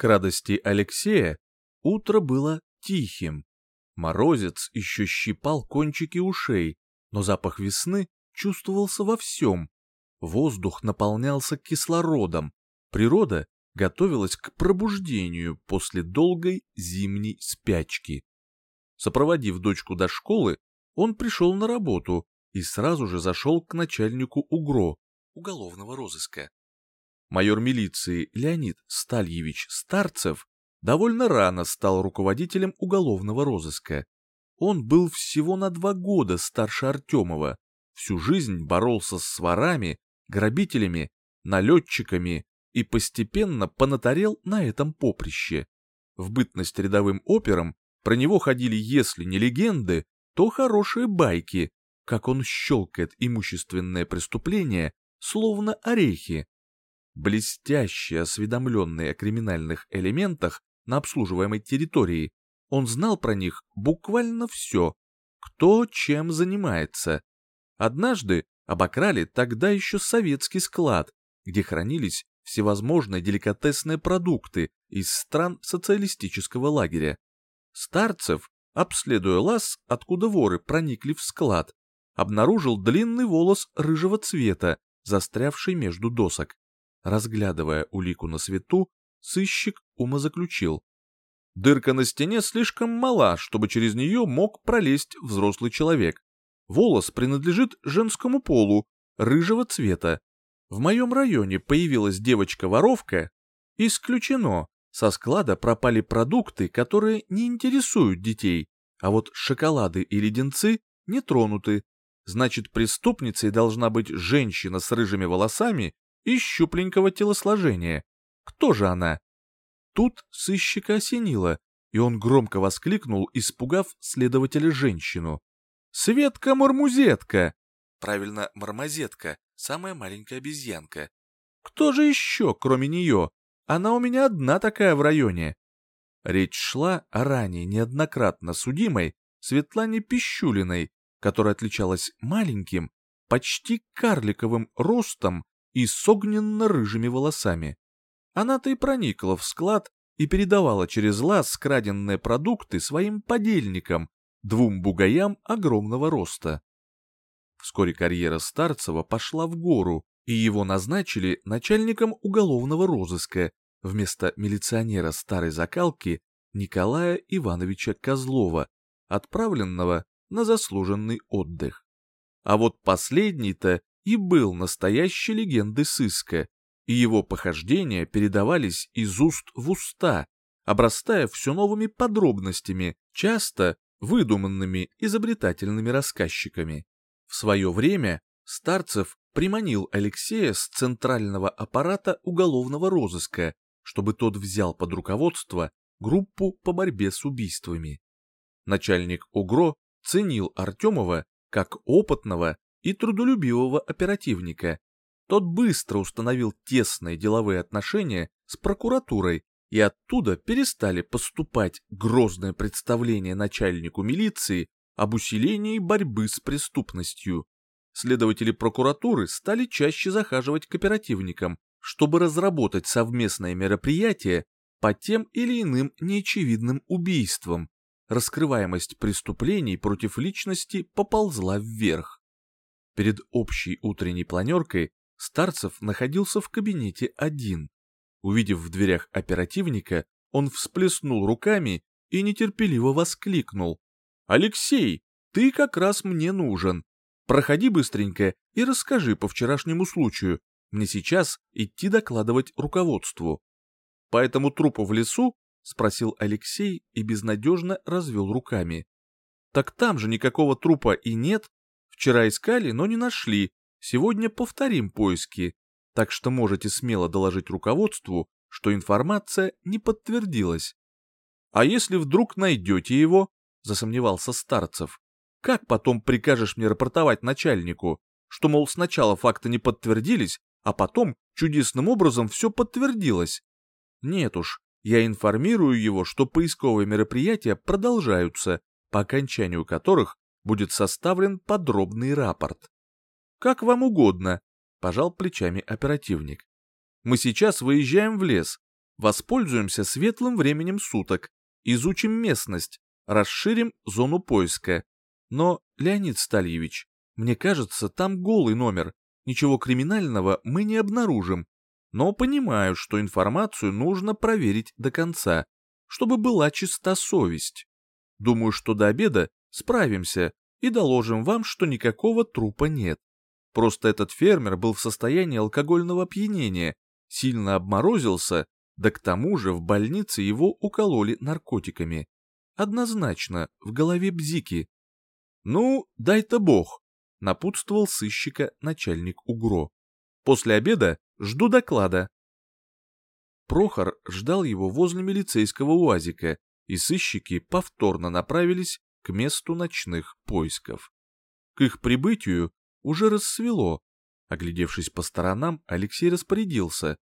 К радости Алексея утро было тихим. Морозец еще щипал кончики ушей, но запах весны чувствовался во всем. Воздух наполнялся кислородом. Природа готовилась к пробуждению после долгой зимней спячки. Сопроводив дочку до школы, он пришел на работу и сразу же зашел к начальнику УГРО, уголовного розыска. Майор милиции Леонид Стальевич Старцев довольно рано стал руководителем уголовного розыска. Он был всего на два года старше Артемова, всю жизнь боролся с ворами, грабителями, налетчиками и постепенно понатарел на этом поприще. В бытность рядовым опером про него ходили, если не легенды, то хорошие байки, как он щелкает имущественное преступление, словно орехи. Блестяще осведомленный о криминальных элементах на обслуживаемой территории, он знал про них буквально все, кто чем занимается. Однажды обокрали тогда еще советский склад, где хранились всевозможные деликатесные продукты из стран социалистического лагеря. Старцев, обследуя лаз, откуда воры проникли в склад, обнаружил длинный волос рыжего цвета, застрявший между досок. Разглядывая улику на свету, сыщик умозаключил. Дырка на стене слишком мала, чтобы через нее мог пролезть взрослый человек. Волос принадлежит женскому полу, рыжего цвета. В моем районе появилась девочка-воровка. Исключено, со склада пропали продукты, которые не интересуют детей, а вот шоколады и леденцы не тронуты. Значит, преступницей должна быть женщина с рыжими волосами и щупленького телосложения. Кто же она? Тут сыщика осенило, и он громко воскликнул, испугав следователя женщину. «Светка-мармузетка!» Правильно, мармозетка, самая маленькая обезьянка. Кто же еще, кроме нее? Она у меня одна такая в районе. Речь шла о ранее неоднократно судимой Светлане Пищулиной, которая отличалась маленьким, почти карликовым ростом и с огненно-рыжими волосами. Она-то и проникла в склад и передавала через лаз скраденные продукты своим подельникам, двум бугаям огромного роста. Вскоре карьера Старцева пошла в гору, и его назначили начальником уголовного розыска вместо милиционера старой закалки Николая Ивановича Козлова, отправленного на заслуженный отдых. А вот последний-то и был настоящей легендой сыска, и его похождения передавались из уст в уста, обрастая все новыми подробностями, часто выдуманными изобретательными рассказчиками. В свое время Старцев приманил Алексея с центрального аппарата уголовного розыска, чтобы тот взял под руководство группу по борьбе с убийствами. Начальник УГРО ценил Артемова как опытного и трудолюбивого оперативника. Тот быстро установил тесные деловые отношения с прокуратурой, и оттуда перестали поступать грозные представления начальнику милиции об усилении борьбы с преступностью. Следователи прокуратуры стали чаще захаживать к оперативникам, чтобы разработать совместное мероприятие по тем или иным неочевидным убийствам, раскрываемость преступлений против личности поползла вверх. Перед общей утренней планеркой Старцев находился в кабинете один. Увидев в дверях оперативника, он всплеснул руками и нетерпеливо воскликнул. «Алексей, ты как раз мне нужен. Проходи быстренько и расскажи по вчерашнему случаю. Мне сейчас идти докладывать руководству». По этому трупу в лесу — спросил Алексей и безнадежно развел руками. «Так там же никакого трупа и нет. Вчера искали, но не нашли. Сегодня повторим поиски. Так что можете смело доложить руководству, что информация не подтвердилась». «А если вдруг найдете его?» — засомневался Старцев. «Как потом прикажешь мне рапортовать начальнику, что, мол, сначала факты не подтвердились, а потом чудесным образом все подтвердилось?» Нет уж, я информирую его, что поисковые мероприятия продолжаются, по окончанию которых будет составлен подробный рапорт. «Как вам угодно», — пожал плечами оперативник. «Мы сейчас выезжаем в лес. Воспользуемся светлым временем суток, изучим местность, расширим зону поиска. Но, Леонид Стальевич, мне кажется, там голый номер, ничего криминального мы не обнаружим, но понимаю, что информацию нужно проверить до конца, чтобы была чиста совесть. Думаю, что до обеда справимся и доложим вам, что никакого трупа нет. Просто этот фермер был в состоянии алкогольного опьянения, сильно обморозился, да к тому же в больнице его укололи наркотиками. Однозначно, в голове бзики. «Ну, дай-то бог», — напутствовал сыщика начальник УГРО. «После обеда жду доклада». Прохор ждал его возле милицейского УАЗика, и сыщики повторно направились к месту ночных поисков. К их прибытию уже рассвело. Оглядевшись по сторонам, Алексей распорядился.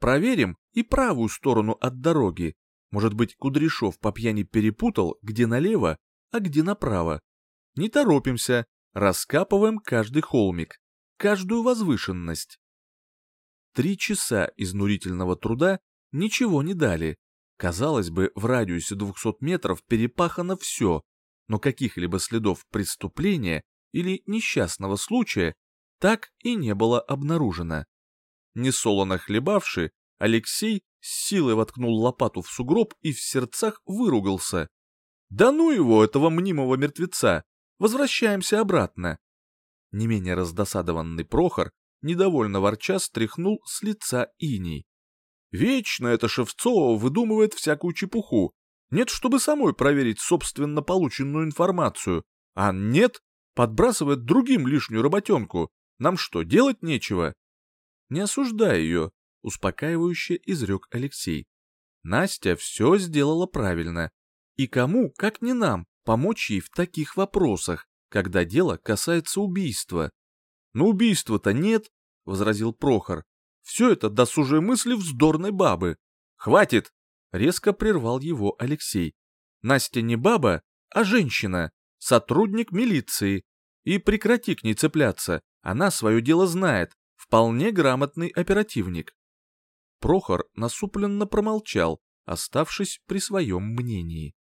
«Проверим и правую сторону от дороги. Может быть, Кудряшов по пьяни перепутал, где налево, а где направо. Не торопимся, раскапываем каждый холмик, каждую возвышенность». Три часа изнурительного труда ничего не дали. Казалось бы, в радиусе 200 метров перепахано все, но каких-либо следов преступления или несчастного случая так и не было обнаружено. Несолоно хлебавший, Алексей с силой воткнул лопату в сугроб и в сердцах выругался. «Да ну его, этого мнимого мертвеца! Возвращаемся обратно!» Не менее раздосадованный Прохор, недовольно ворча, стряхнул с лица иней. «Вечно это Шевцова выдумывает всякую чепуху, нет, чтобы самой проверить собственно полученную информацию. А нет, подбрасывает другим лишнюю работенку. Нам что, делать нечего? Не осуждай ее, успокаивающе изрек Алексей. Настя все сделала правильно. И кому, как не нам, помочь ей в таких вопросах, когда дело касается убийства? Ну убийства-то нет, возразил Прохор. Все это досужие мысли вздорной бабы. Хватит, Резко прервал его Алексей. Настя не баба, а женщина, сотрудник милиции. И прекрати к ней цепляться, она свое дело знает, вполне грамотный оперативник. Прохор насупленно промолчал, оставшись при своем мнении.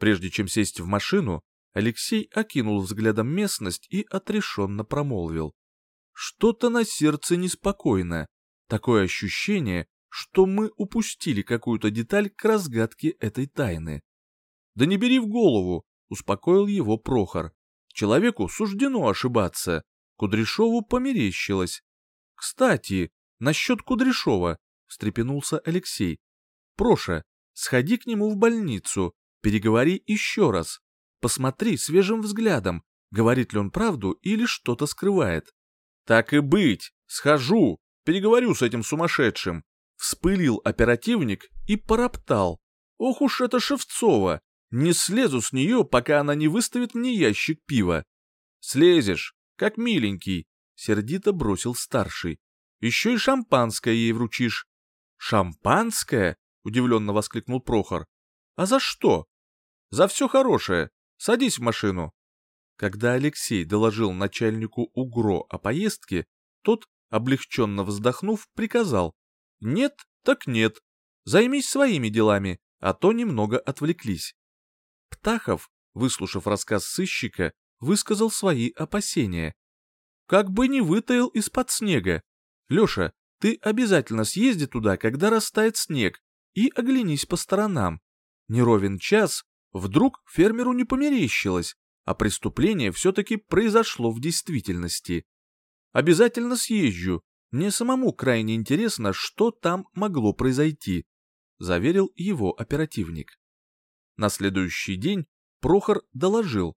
Прежде чем сесть в машину, Алексей окинул взглядом местность и отрешенно промолвил. Что-то на сердце неспокойно. Такое ощущение, что мы упустили какую-то деталь к разгадке этой тайны. «Да не бери в голову», — успокоил его Прохор. «Человеку суждено ошибаться. Кудряшову померещилось». «Кстати, насчет Кудряшова», — встрепенулся Алексей. «Проша, сходи к нему в больницу, переговори еще раз. Посмотри свежим взглядом, говорит ли он правду или что-то скрывает». «Так и быть, схожу, переговорю с этим сумасшедшим», Вспылил оперативник и пороптал. Ох уж это Шевцова! Не слезу с нее, пока она не выставит мне ящик пива. Слезешь, как миленький, сердито бросил старший. Еще и шампанское ей вручишь. Шампанское? Удивленно воскликнул Прохор. А за что? За все хорошее. Садись в машину. Когда Алексей доложил начальнику УГРО о поездке, тот, облегченно вздохнув, приказал нет, так нет. Займись своими делами, а то немного отвлеклись. Птахов, выслушав рассказ сыщика, высказал свои опасения. Как бы не вытаил из-под снега. Леша, ты обязательно съезди туда, когда растает снег, и оглянись по сторонам. Неровен час, вдруг фермеру не померещилось, а преступление все-таки произошло в действительности. Обязательно съезжу, мне самому крайне интересно, что там могло произойти, заверил его оперативник. На следующий день Прохор доложил.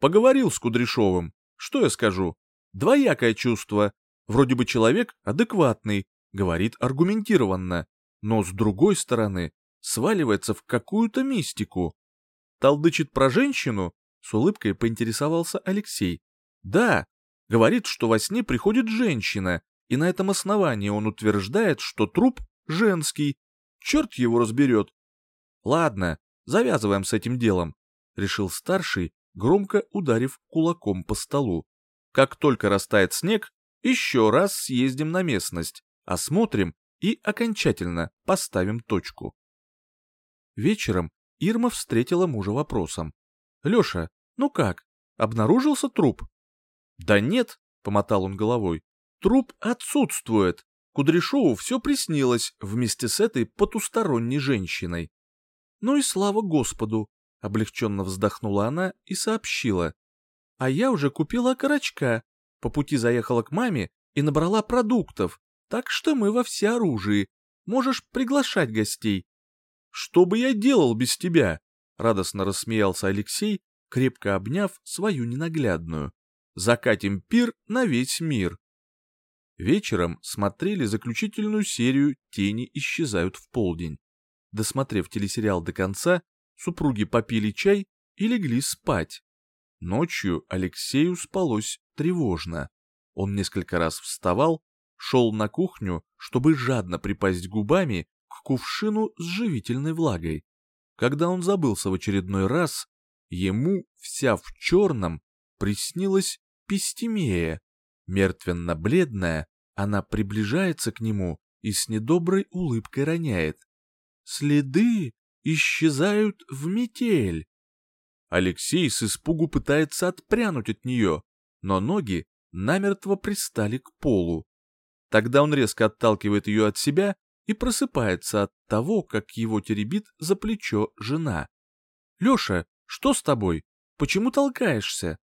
Поговорил с Кудряшовым. Что я скажу? Двоякое чувство. Вроде бы человек адекватный, говорит аргументированно, но с другой стороны сваливается в какую-то мистику. Талдычит про женщину? С улыбкой поинтересовался Алексей. Да, говорит, что во сне приходит женщина, и на этом основании он утверждает, что труп женский. Черт его разберет. Ладно, завязываем с этим делом, решил старший, громко ударив кулаком по столу. Как только растает снег, еще раз съездим на местность, осмотрим и окончательно поставим точку. Вечером Ирма встретила мужа вопросом. «Леша, ну как, обнаружился труп?» «Да нет», — помотал он головой, — «труп отсутствует. Кудряшову все приснилось вместе с этой потусторонней женщиной». «Ну и слава Господу!» — облегченно вздохнула она и сообщила. «А я уже купила окорочка, по пути заехала к маме и набрала продуктов, так что мы во всеоружии. Можешь приглашать гостей. Что бы я делал без тебя? Радостно рассмеялся Алексей, крепко обняв свою ненаглядную. Закатим пир на весь мир. Вечером смотрели заключительную серию «Тени исчезают в полдень». Досмотрев телесериал до конца, супруги попили чай и легли спать. Ночью Алексею спалось тревожно. Он несколько раз вставал, шел на кухню, чтобы жадно припасть губами к кувшину с живительной влагой. Когда он забылся в очередной раз, ему, вся в черном, приснилась Пестемея. Мертвенно-бледная, она приближается к нему и с недоброй улыбкой роняет. «Следы исчезают в метель». Алексей с испугу пытается отпрянуть от нее, но ноги намертво пристали к полу. Тогда он резко отталкивает ее от себя и просыпается от того, как его теребит за плечо жена. «Леша, что с тобой? Почему толкаешься?»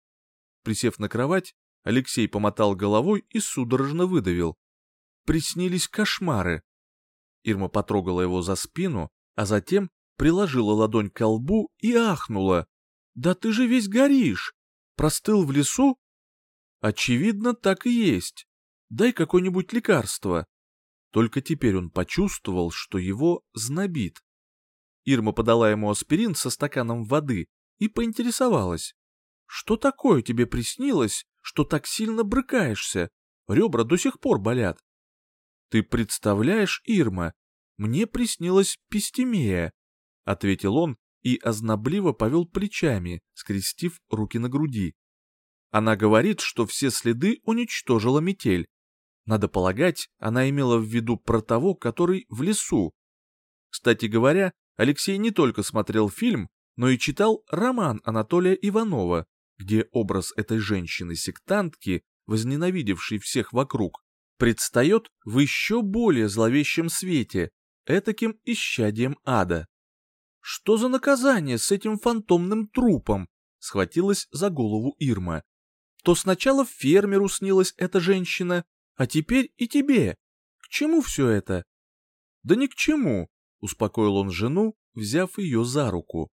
Присев на кровать, Алексей помотал головой и судорожно выдавил. Приснились кошмары. Ирма потрогала его за спину, а затем приложила ладонь к лбу и ахнула. «Да ты же весь горишь! Простыл в лесу Очевидно, так и есть. Дай какое-нибудь лекарство. Только теперь он почувствовал, что его знобит. Ирма подала ему аспирин со стаканом воды и поинтересовалась. «Что такое тебе приснилось, что так сильно брыкаешься? Ребра до сих пор болят». «Ты представляешь, Ирма, мне приснилась пестемия», — ответил он и ознобливо повел плечами, скрестив руки на груди. Она говорит, что все следы уничтожила метель. Надо полагать, она имела в виду про того, который в лесу. Кстати говоря, Алексей не только смотрел фильм, но и читал роман Анатолия Иванова, где образ этой женщины-сектантки, возненавидевшей всех вокруг, предстает в еще более зловещем свете, этаким исчадием ада. «Что за наказание с этим фантомным трупом?» — схватилась за голову Ирма то сначала фермеру снилась эта женщина, а теперь и тебе. К чему все это? Да ни к чему, успокоил он жену, взяв ее за руку.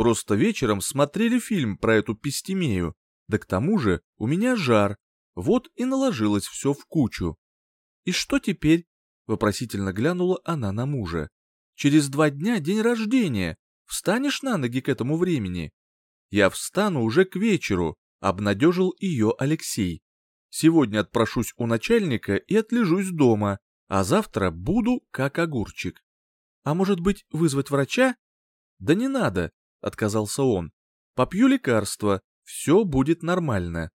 Просто вечером смотрели фильм про эту пестемею, да к тому же у меня жар, вот и наложилось все в кучу. И что теперь? Вопросительно глянула она на мужа. Через два дня день рождения. Встанешь на ноги к этому времени? Я встану уже к вечеру, Обнадежил ее Алексей. Сегодня отпрошусь у начальника и отлежусь дома, а завтра буду как огурчик. А может быть, вызвать врача? Да не надо, отказался он. Попью лекарство, все будет нормально.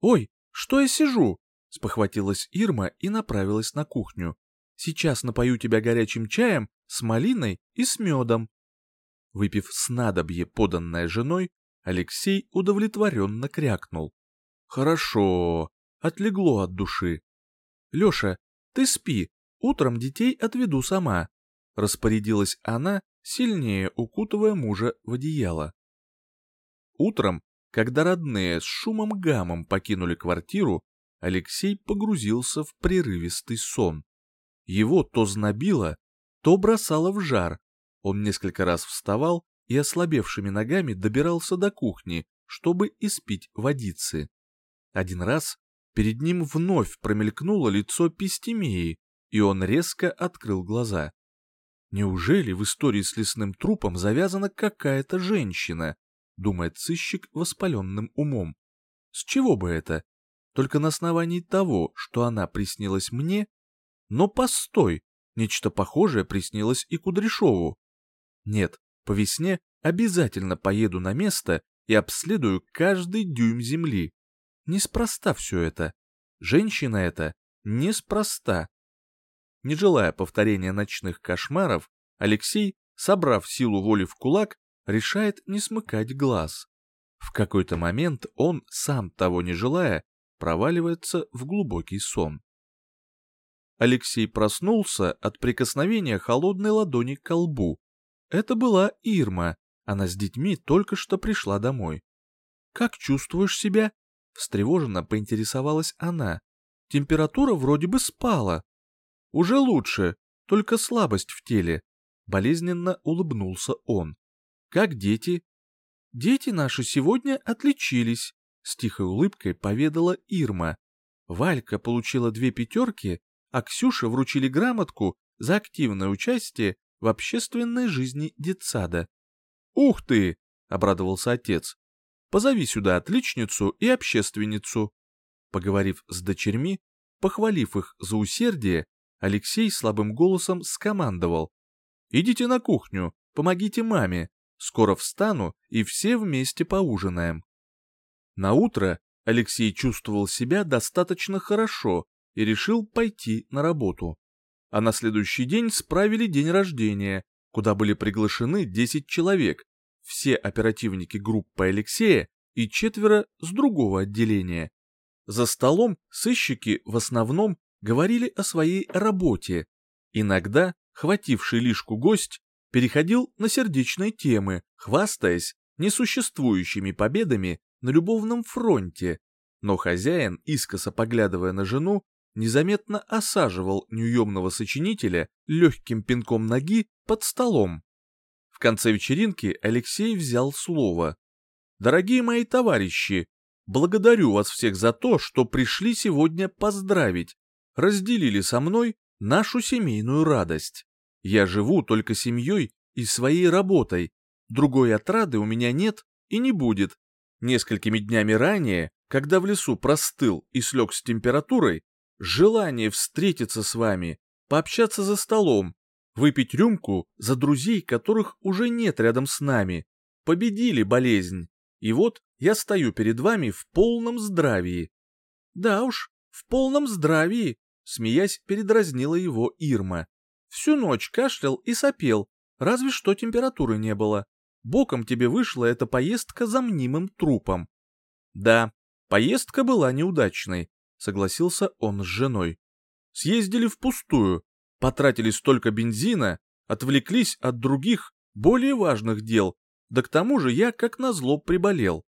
Ой, что я сижу? Спохватилась Ирма и направилась на кухню. Сейчас напою тебя горячим чаем с малиной и с медом. Выпив снадобье, поданное женой, Алексей удовлетворенно крякнул. «Хорошо, отлегло от души. Леша, ты спи, утром детей отведу сама», — распорядилась она, сильнее укутывая мужа в одеяло. Утром, когда родные с шумом-гамом покинули квартиру, Алексей погрузился в прерывистый сон. Его то знобило, то бросало в жар. Он несколько раз вставал и ослабевшими ногами добирался до кухни, чтобы испить водицы. Один раз перед ним вновь промелькнуло лицо Пестемеи, и он резко открыл глаза. Неужели в истории с лесным трупом завязана какая-то женщина, думает сыщик воспаленным умом. С чего бы это? Только на основании того, что она приснилась мне? Но постой, нечто похожее приснилось и Кудряшову. Нет, по весне обязательно поеду на место и обследую каждый дюйм земли. Неспроста все это. Женщина эта неспроста. Не желая повторения ночных кошмаров, Алексей, собрав силу воли в кулак, решает не смыкать глаз. В какой-то момент он, сам того не желая, проваливается в глубокий сон. Алексей проснулся от прикосновения холодной ладони к колбу. Это была Ирма, она с детьми только что пришла домой. «Как чувствуешь себя?» — встревоженно поинтересовалась она. «Температура вроде бы спала». «Уже лучше, только слабость в теле», — болезненно улыбнулся он. «Как дети?» «Дети наши сегодня отличились», — с тихой улыбкой поведала Ирма. Валька получила две пятерки, а Ксюше вручили грамотку за активное участие в общественной жизни детсада. «Ух ты!» — обрадовался отец. «Позови сюда отличницу и общественницу». Поговорив с дочерьми, похвалив их за усердие, Алексей слабым голосом скомандовал. «Идите на кухню, помогите маме, скоро встану и все вместе поужинаем». На утро Алексей чувствовал себя достаточно хорошо и решил пойти на работу. А на следующий день справили день рождения, куда были приглашены 10 человек, все оперативники группы Алексея и четверо с другого отделения. За столом сыщики в основном говорили о своей работе. Иногда хвативший лишку гость переходил на сердечные темы, хвастаясь несуществующими победами на любовном фронте. Но хозяин, искоса поглядывая на жену, незаметно осаживал неуемного сочинителя легким пинком ноги под столом. В конце вечеринки Алексей взял слово. «Дорогие мои товарищи, благодарю вас всех за то, что пришли сегодня поздравить, разделили со мной нашу семейную радость. Я живу только семьей и своей работой, другой отрады у меня нет и не будет. Несколькими днями ранее, когда в лесу простыл и слег с температурой, желание встретиться с вами, пообщаться за столом, выпить рюмку за друзей, которых уже нет рядом с нами, победили болезнь. И вот я стою перед вами в полном здравии. Да уж, в полном здравии, смеясь, передразнила его Ирма. Всю ночь кашлял и сопел, разве что температуры не было. Боком тебе вышла эта поездка за мнимым трупом. Да, поездка была неудачной, согласился он с женой. Съездили впустую, потратили столько бензина, отвлеклись от других, более важных дел, да к тому же я как назло приболел.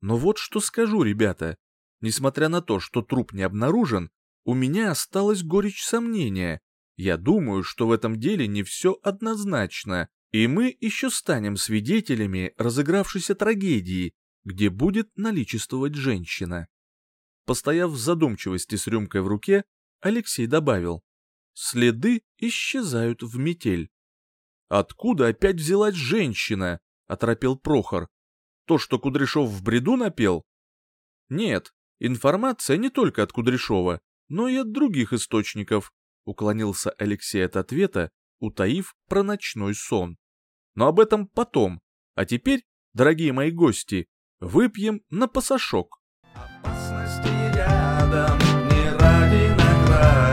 Но вот что скажу, ребята, несмотря на то, что труп не обнаружен, у меня осталась горечь сомнения. Я думаю, что в этом деле не все однозначно, и мы еще станем свидетелями разыгравшейся трагедии, где будет наличествовать женщина. Постояв в задумчивости с рюмкой в руке, Алексей добавил. Следы исчезают в метель. «Откуда опять взялась женщина?» — оторопел Прохор. «То, что Кудряшов в бреду напел?» «Нет, информация не только от Кудряшова, но и от других источников», — уклонился Алексей от ответа, утаив про ночной сон. «Но об этом потом. А теперь, дорогие мои гости, выпьем на пасашок». Опасности рядом не ради наград